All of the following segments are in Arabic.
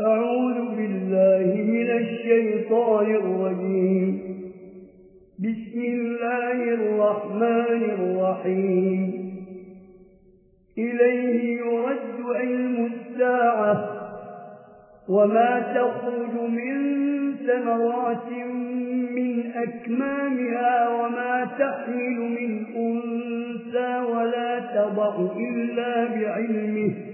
أعوذ بالله من الشيطان الرجيم. بسم الله الرحمن الرحيم. إليه يرد علم الساعة. وما تخرج من ثمرات من أكمامها وما تحمل من أنسى ولا تضع إلا بعلمه.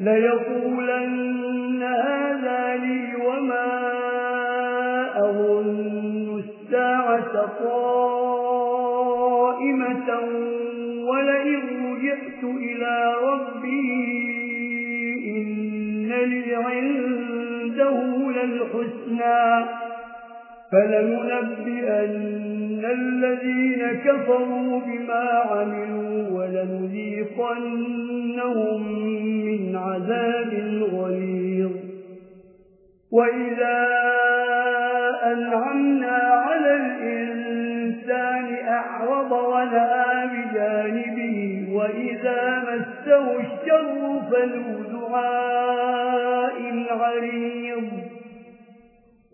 ليقولن هذا لي وما أظن الساعة قائمة ولئن رجعت إلى ربي إن لي عنده للحسنى فلننبئن الذين كفروا بما عملوا ولنذيقن وإذا أنعمنا على الإنسان أعرض ونآ بجانبه وإذا مسه الشر فلو دعاء غريض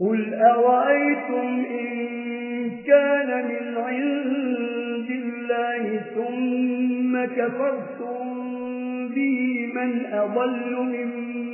قل أرأيتم إن كان من عند الله ثم كفرتم به من أضل ممن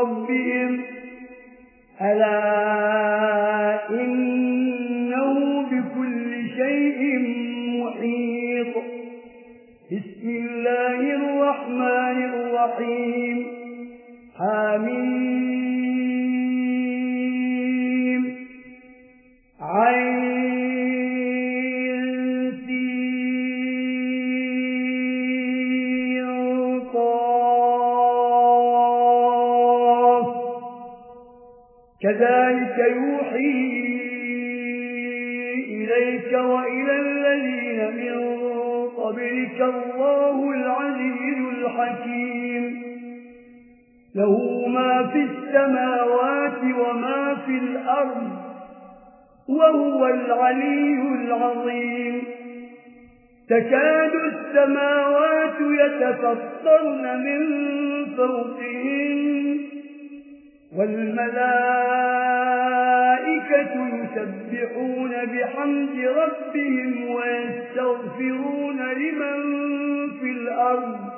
ربهم. ألا إنه بكل شيء محيط. بسم الله الرحمن الرحيم. حامين حكيم له ما في السماوات وما في الأرض وهو العلي العظيم. تكاد السماوات يتفطرن من فوقهم والملائكة يسبحون بحمد ربهم ويستغفرون لمن في الأرض.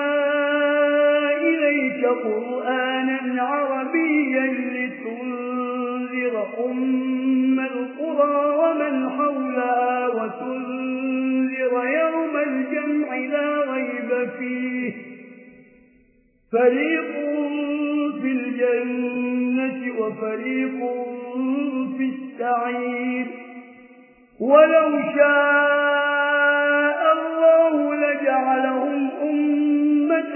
قرآنا عربيا لتنذر أم القرى ومن حولها وتنذر يوم الجمع لا غيب فيه. فريق في الجنة وفريق في السعير. ولو شاء الله لجعلهم أمة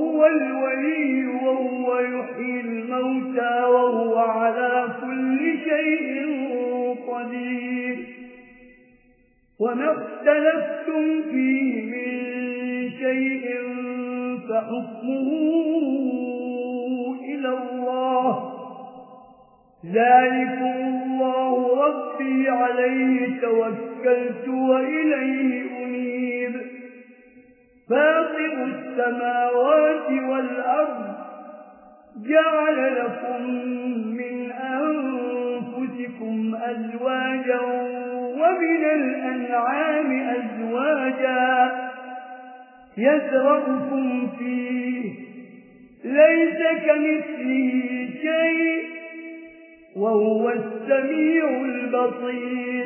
هو الولي وهو يحيي الموتى وهو على كل شيء قدير. وما اختلفتم فيه من شيء فحكمه إلى الله. ذلك الله ربي عليه توكلت وإليه أنيب. فاطر السماوات والأرض جعل لكم من أنفسكم أزواجا ومن الأنعام أزواجا يسرقكم فيه ليس كمثله شيء وهو السميع البصير.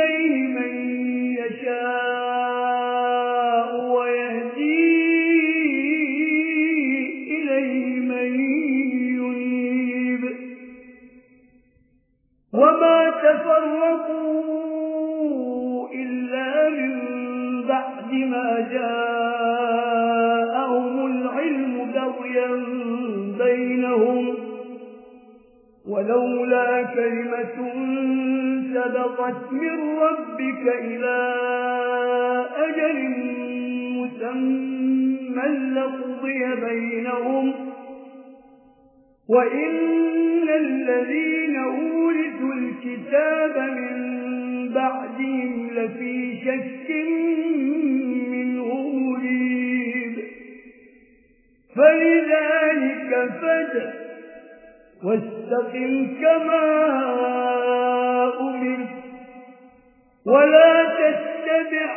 إليه من يشاء ويهدي إليه من ينيب وما تفرقوا إلا من بعد ما جاءهم العلم بغيا بينهم ولولا كلمة سبقت من ربك إلى أجل مسمى لقضي بينهم وإن الذين أولدوا الكتاب من بعدهم لفي شك منه مريب. فلذلك فجأ واستقل كما ولا تتبع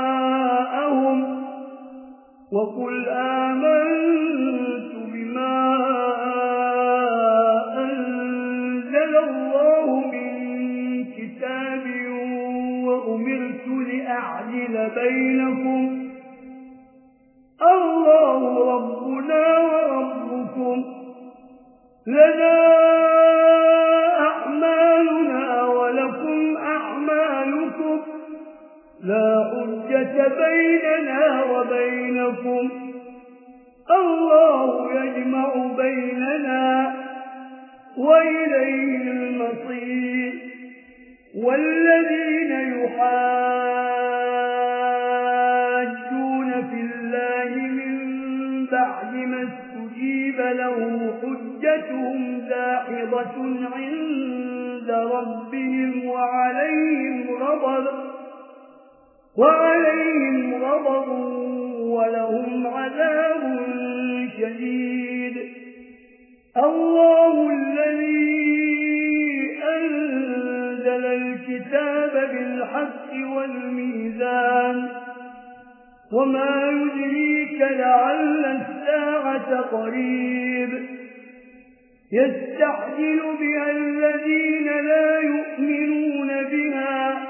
أهواءهم وقل آمنت بما أنزل الله من كتاب وأمرت لأعجل بينكم الله ربنا وربكم لنا ليس بيننا وبينكم. الله يجمع بيننا وإليه المصير. والذين يحاجون في الله من بعد ما استجيب له حجتهم داحضة عند ربهم وعليهم رضب. وعليهم غضب ولهم عذاب شديد الله الذي أنزل الكتاب بالحق والميزان وما يدريك لعل الساعة قريب يستعجل بها الذين لا يؤمنون بها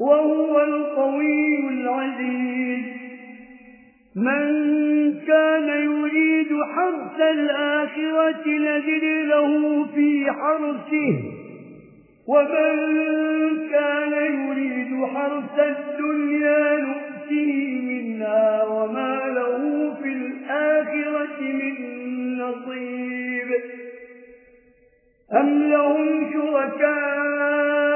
وهو القوي العزيز. من كان يريد حرث الآخرة لذل له في حرثه. ومن كان يريد حرث الدنيا نؤتيه منها وما له في الآخرة من نصيب. أم لهم شركات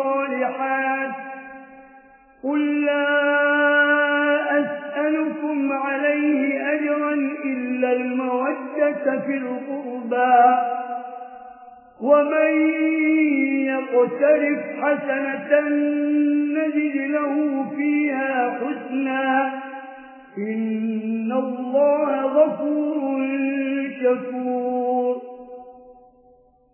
الصالحات. قل لا أسألكم عليه أجرا إلا المودة في القربى. ومن يقترف حسنة نجد له فيها حسنا. إن الله غفور شكور.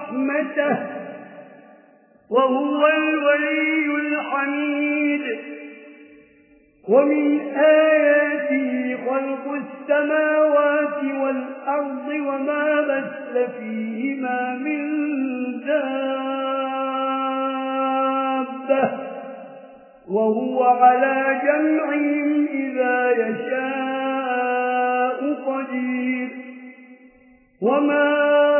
رحمته وهو الولي الحميد. ومن آياته خلق السماوات والأرض وما بسل فيهما من دابة. وهو على جمعهم إذا يشاء قدير. وما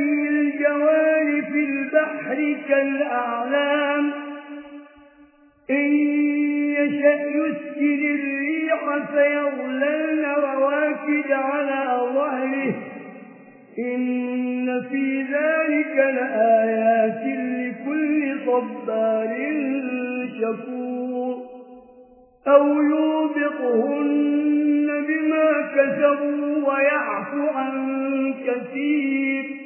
من الجوار في البحر كالأعلام. إن يشأ يسكن الريح فيغلن رواكد على ظهره. إن في ذلك لآيات لكل صبار شكور. أو يوبقهن بما كسبوا ويعفو عن كثير.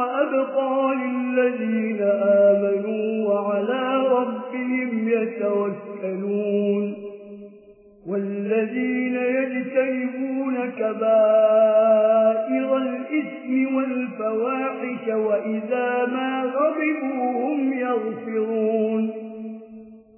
وأبقى للذين آمنوا وعلى ربهم يتوكلون والذين يجتيبون كبائر الإثم والفواحش وإذا ما غضبوا هم يغفرون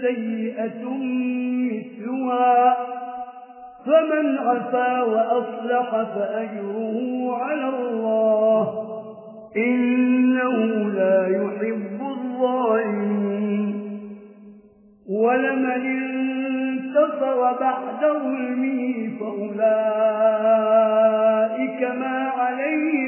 سيئة مثلها. فمن عفى وأصلح فأجره على الله. إنه لا يحب الظالمين. ولمن انتصر بعد ظلمه فأولئك ما عليهم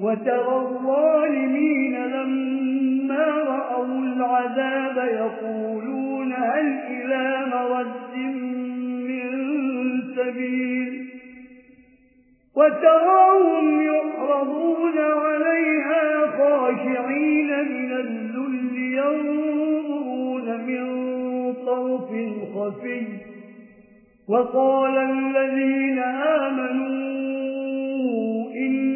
وترى الظالمين لما رأوا العذاب يقولون هل إلى مرد من سبيل وتراهم يحرضون عليها خاشعين من الذل ينظرون من طرف خفي وقال الذين آمنوا إن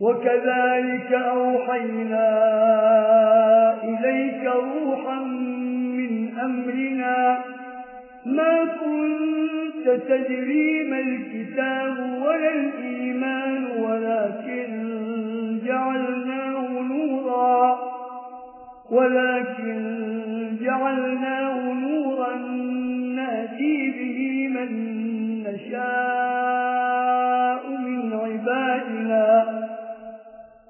وكذلك أوحينا إليك روحا من أمرنا. ما كنت تجري ما الكتاب ولا الإيمان ولكن جعلناه نورا. ولكن جعلناه نورا نأتي به من نشاء.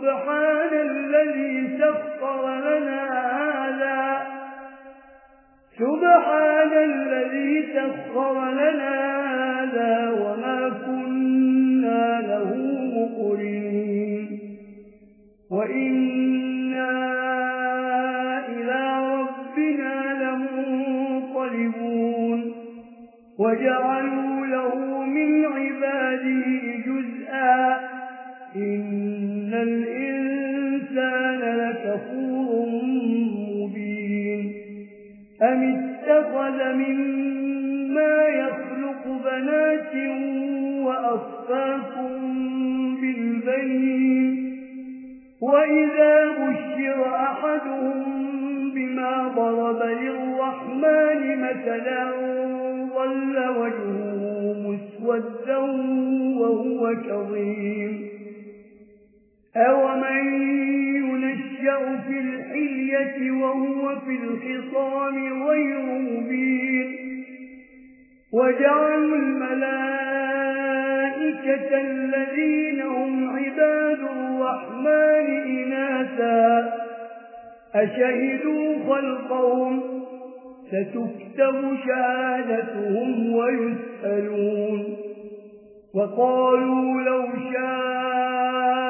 سبحان الذي سخر لنا هذا. سبحان الذي سخر لنا هذا وما كنا له مقرين وإن مما يخلق بنات وأصفاكم بالبين وإذا بشر أحدهم بما ضرب للرحمن مثلا ظل وجهه مسودا وهو كظيم أومن يشأ في الحلية وهو في الخصام غير مبين. وجعلوا الملائكة الذين هم عباد الرحمن إناثا. أشهدوا خلقهم؟ ستكتب شهادتهم ويسألون. وقالوا لو شاهدوا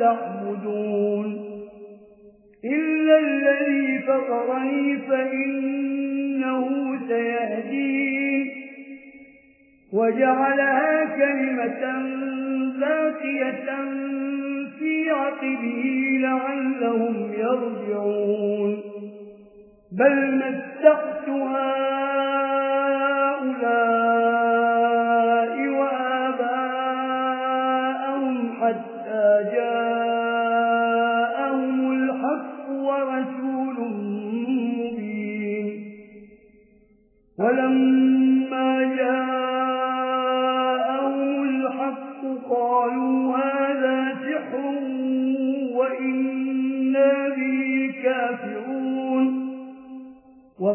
تعبدون. إلا الذي فطرني فإنه سيهدين. وجعلها كلمة باقية في عقبه لعلهم يرجعون. بل مستقت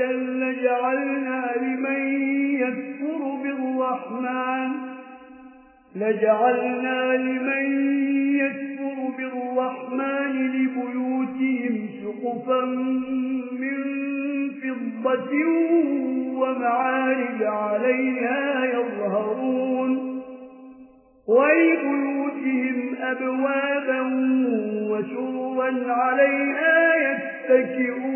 لجعلنا لمن يكفر بالرحمن. لجعلنا لمن يذكر بالرحمن لبيوتهم سقفا من فضة ومعارج عليها يظهرون. ولبيوتهم أبوابا وشرا عليها يتكئون.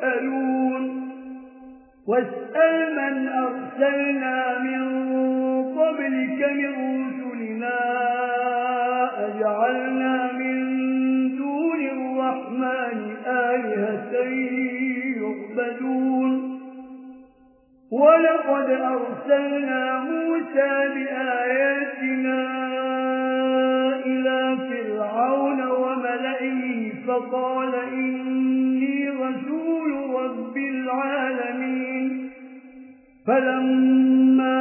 يسألون. واسأل من أرسلنا من قبلك من رسلنا أجعلنا من دون الرحمن آلهة يعبدون. ولقد أرسلنا موسى بآياتنا إلى فرعون وملئه فقال إن فلما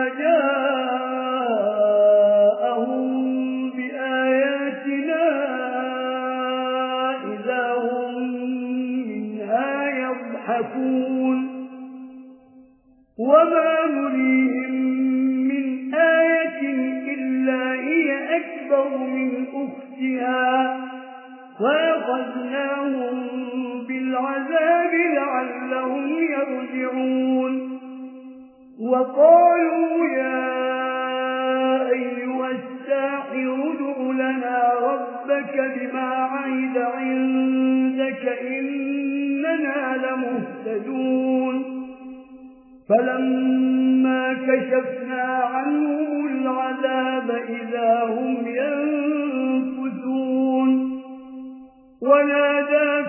جاءهم بآياتنا إذا هم منها يضحكون وما نريهم من آية إلا هي أكبر من أختها ويخذناهم بالعذاب لعلهم يرجعون وقالوا يا أيها الساحر ادع لنا ربك بما عيد عندك إننا لمهتدون فلما كشفنا عنهم العذاب إذا هم ينفذون ونادى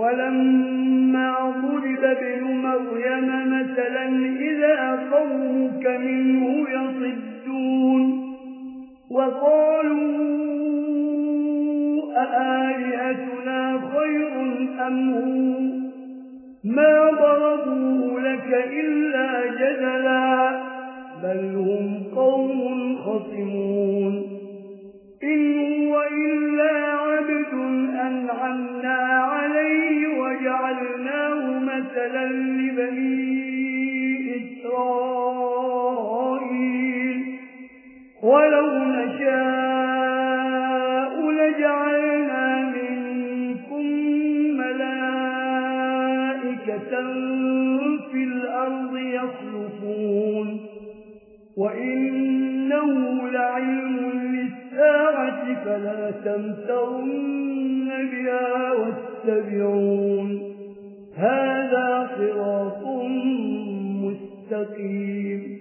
ولما ضرب ابن مريم مثلا إذا قومك منه يصدون وقالوا أآلهتنا خير أم هو؟ ما ضربوا لك إلا جدلا بل هم قوم خصمون. إن هو إلا عبد أنعمنا عليه وجعلناه مثلا لبني إسرائيل. ولو نشاء لجعلنا منكم ملائكة في الأرض يخلفون وإنه لعلم للساعة فلا تمترون بها واتبعون. هذا صراط مستقيم.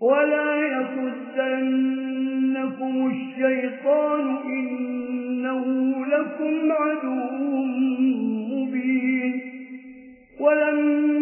ولا يصدنكم الشيطان إنه لكم عدو مبين. ولم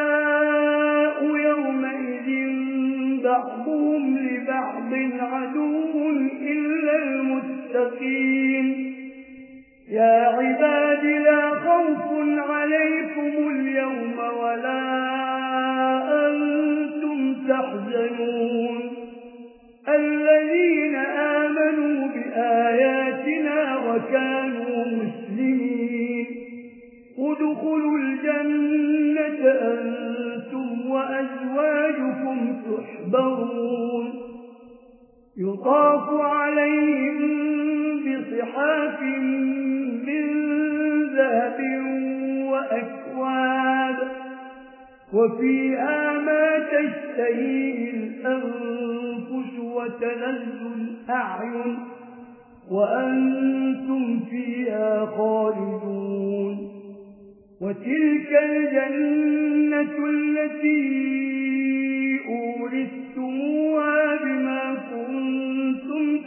بعضهم لبعض عدو إلا المتقين. يا عباد لا خوف عليكم اليوم يطاف عليهم بصحاف من ذهب وأكواب وفيها ما تشتهيه الأنفس وتنز الأعين وأنتم فيها خالدون وتلك الجنة التي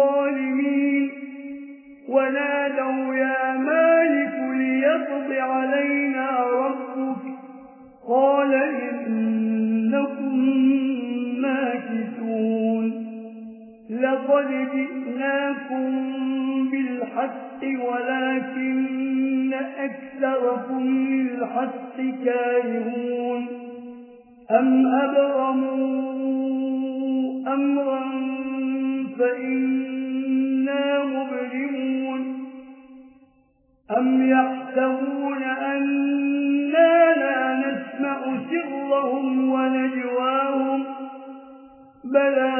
الظالمين ونادوا يا مالك ليقض علينا ربك قال إنكم ماكتون لقد جئناكم بالحق ولكن أكثركم للحق كارهون أم أبرموا أمرا فإنا مبلمون أم يحسبون أنا لا نسمع سرهم ونجواهم؟ بلى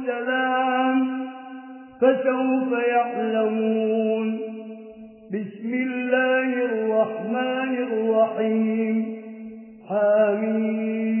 فسوف يعلمون. بسم الله الرحمن الرحيم. حامين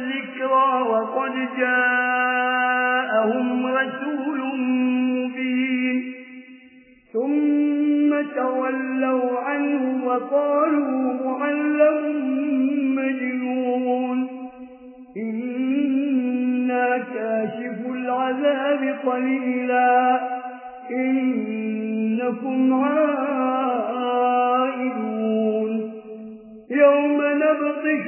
وقد جاءهم رسول مبين. ثم تولوا عنه وقالوا معلم مجنون. إنا كاشف العذاب قليلا. إنكم عائدون. يوم نبطش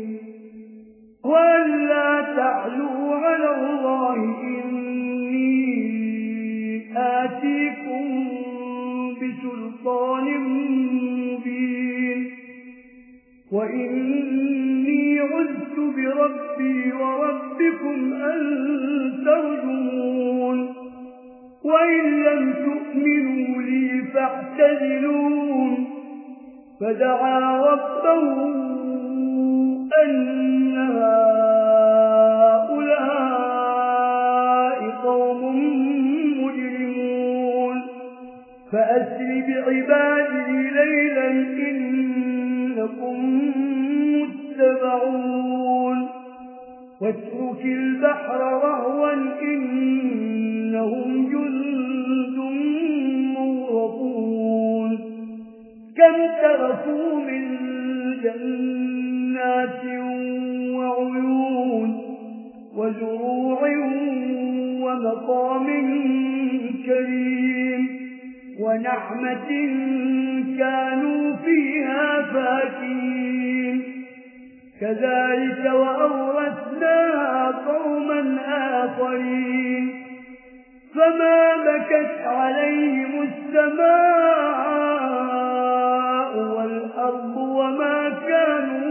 ولا تعلوا على الله إني آتيكم بسلطان مبين وإني عزت بربي وربكم أن ترجمون وإن لم تؤمنوا لي فاعتذلون فدعا ربهم أن هؤلاء قوم مجرمون فأسر بعبادي ليلا إنكم متبعون واترك البحر رهوا إنهم جند مورطون كم تركوا من جنة جنات وعيون وزروع ومقام كريم ونعمة كانوا فيها فاكين كذلك وأورثناها قوما آخرين. فما بكت عليهم السماء والأرض وما كانوا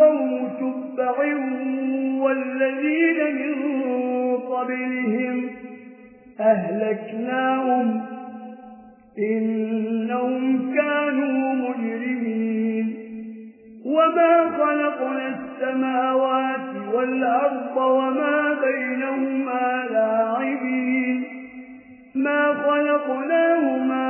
كفروا تُبَّعًا وَالَّذِينَ مِنْ قَبْلِهِمْ أَهْلَكْنَاهُمْ إِنَّهُمْ كَانُوا مُجْرِمِينَ وَمَا خَلَقْنَا السَّمَاوَاتِ وَالْأَرْضَ وَمَا بَيْنَهُمَا لَاعِبِينَ مَا خَلَقْنَاهُمَا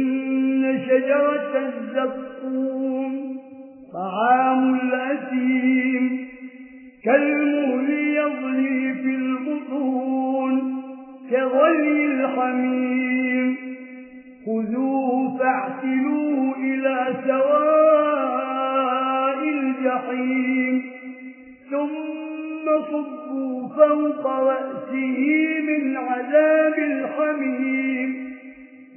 شجرة الزقوم طعام الأسيم كالمهل يغلي في البطون كغلي الحميم. خذوه فاعتلوه إلى سواء الجحيم. ثم صبوا فوق رأسه من عذاب الحميم.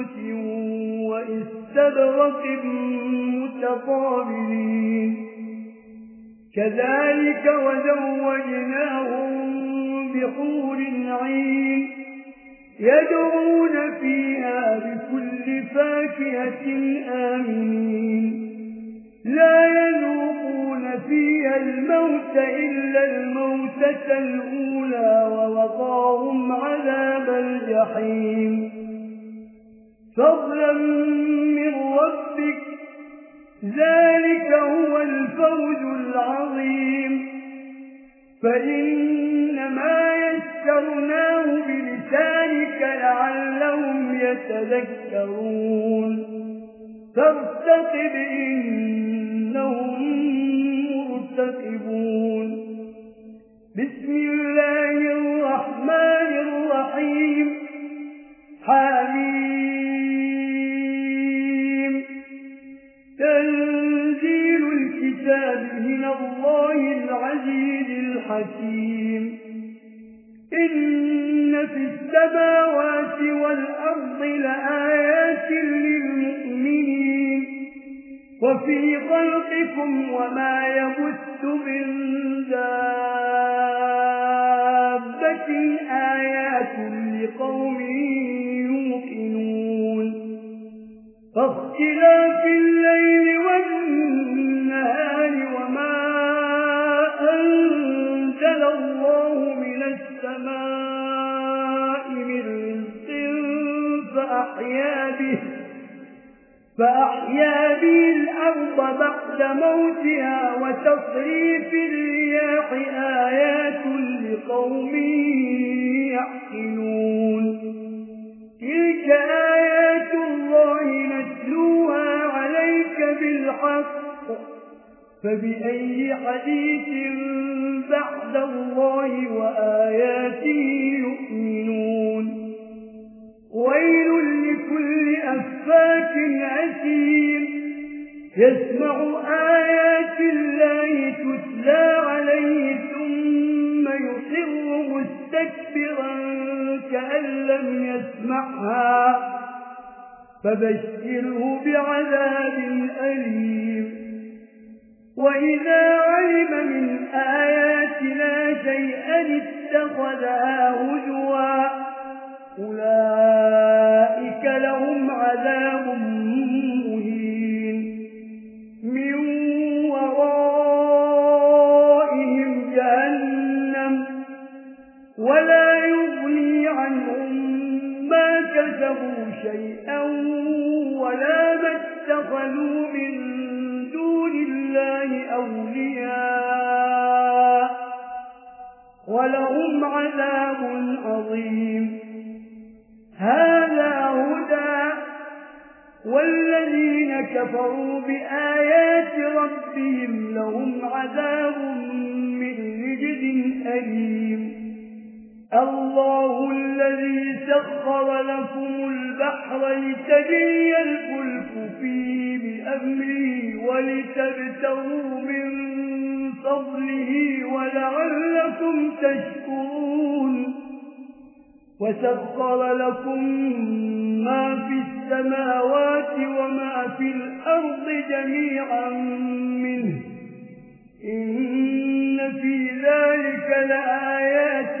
بيوت وإستبرق متقابلين. كذلك وزوجناهم بحور عين. يدعون فيها بكل فاكهة آمنين. لا يذوقون فيها الموت إلا الموتة الأولى ووضاهم عذاب الجحيم. فضلا من ربك. ذلك هو الفوز العظيم. فإنما يسكرناه بلسانك لعلهم يتذكرون. فارتقب إنهم مرتقبون. بسم الله الرحمن الرحيم. حميد الكتاب من الله العزيز الحكيم إن في السماوات والأرض لآيات للمؤمنين وفي خلقكم وما يبث من دابة آيات لقوم يوقنون فاختلاف الليل والنهار النهار وما أنزل الله من السماء من رزق فأحيا به فأحيا به الأرض بعد موتها وتصريف الرياح آيات لقوم يحسنون تلك آيات فبأي حديث بعد الله وآياته يؤمنون؟ ويل لكل أفاك عسير. يسمع آيات الله تتلى عليه ثم يصر مستكبرا كأن لم يسمعها. فبشره بعذاب أليم. وإذا علم من آياتنا شيئا اتخذها هجوا أولئك لهم عذاب مهين من ورائهم جهنم ولا يغني عنهم ما كسبوا شيئا ولا ما اتخذوا من أولياء ولهم عذاب عظيم. هذا هدى والذين كفروا بآيات ربهم لهم عذاب من رجد أليم. الله الذي سخر لكم البحر لتجي الفلك فيه بأمره ولتبتغوا من فضله ولعلكم تشكرون. وسخر لكم ما في السماوات وما في الأرض جميعا منه. إن في ذلك لآيات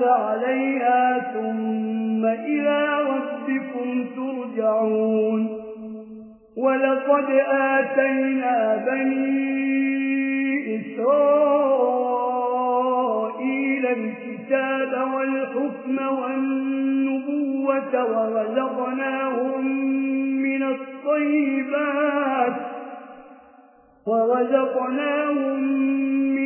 فعليها ثم إلى ربكم ترجعون. ولقد آتينا بني إسرائيل الكتاب والحكم والنبوة ورزقناهم من الطيبات ورزقناهم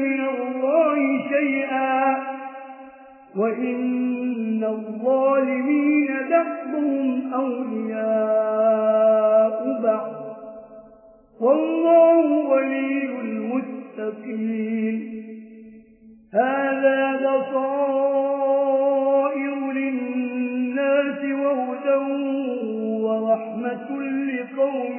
من الله شيئا وإن الظالمين دقهم أولياء بعض. والله ولي المتقين. هذا بصائر للناس وهدى ورحمة لقوم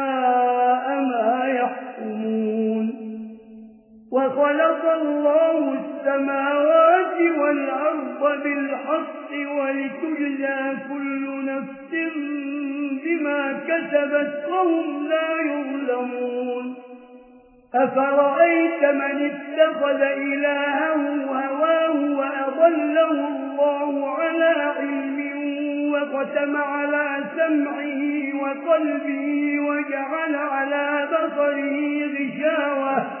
وخلق الله السماوات والأرض بالحق ولتجزى كل نفس بما كسبت وهم لا يظلمون. أفرأيت من اتخذ إلهه هواه وأضله الله على علم وقتم على سمعه وقلبه وجعل على بصره غشاوة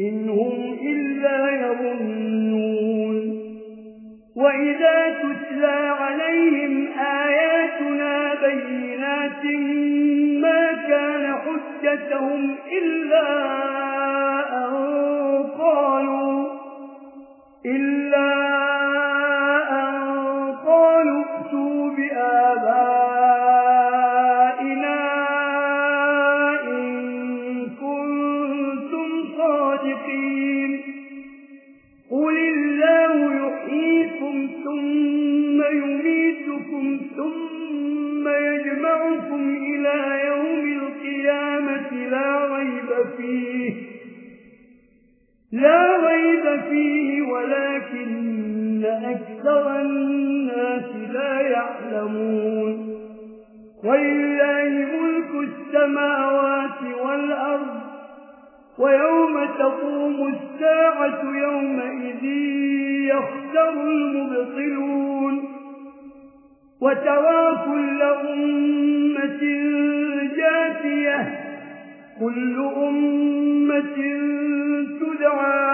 إن هم إلا يظنون وإذا تتلى عليهم آياتنا بينات ما كان حجتهم إلا أن قالوا إلا ولله ملك السماوات والأرض ويوم تقوم الساعة يومئذ يخسر المبطلون. وترى كل أمة جاتية كل أمة تدعى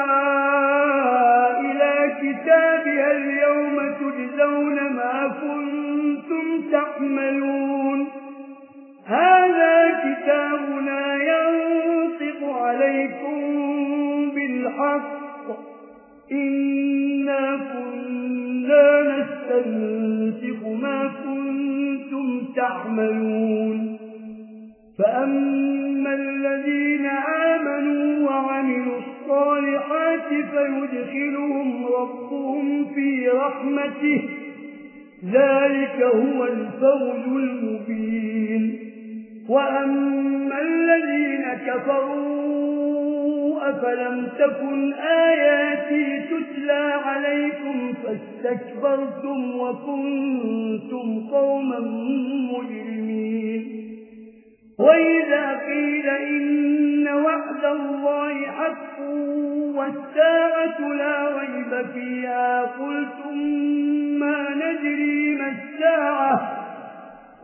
إلى كتابها اليوم تجزون ما كنتم تعملون. عليكم بالحق إنا كنا نستنسق ما كنتم تعملون فأما الذين آمنوا وعملوا الصالحات فيدخلهم ربهم في رحمته ذلك هو الفوز المبين وأما الذين كفروا أفلم تكن آياتي تتلى عليكم فاستكبرتم وكنتم قوما مجرمين وإذا قيل إن وعد الله حق والساعة لا ريب فيها قلتم ما نَدْرِي ما الساعة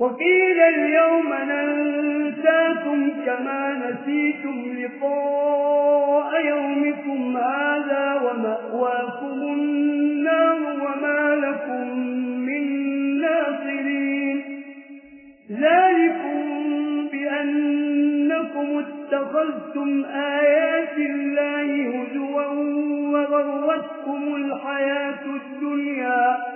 وقيل اليوم ننساكم كما نسيتم لقاء يومكم هذا ومأواكم النار وما لكم من ناصرين. ذلكم بأنكم اتخذتم آيات الله هجوا وغرتكم الحياة الدنيا.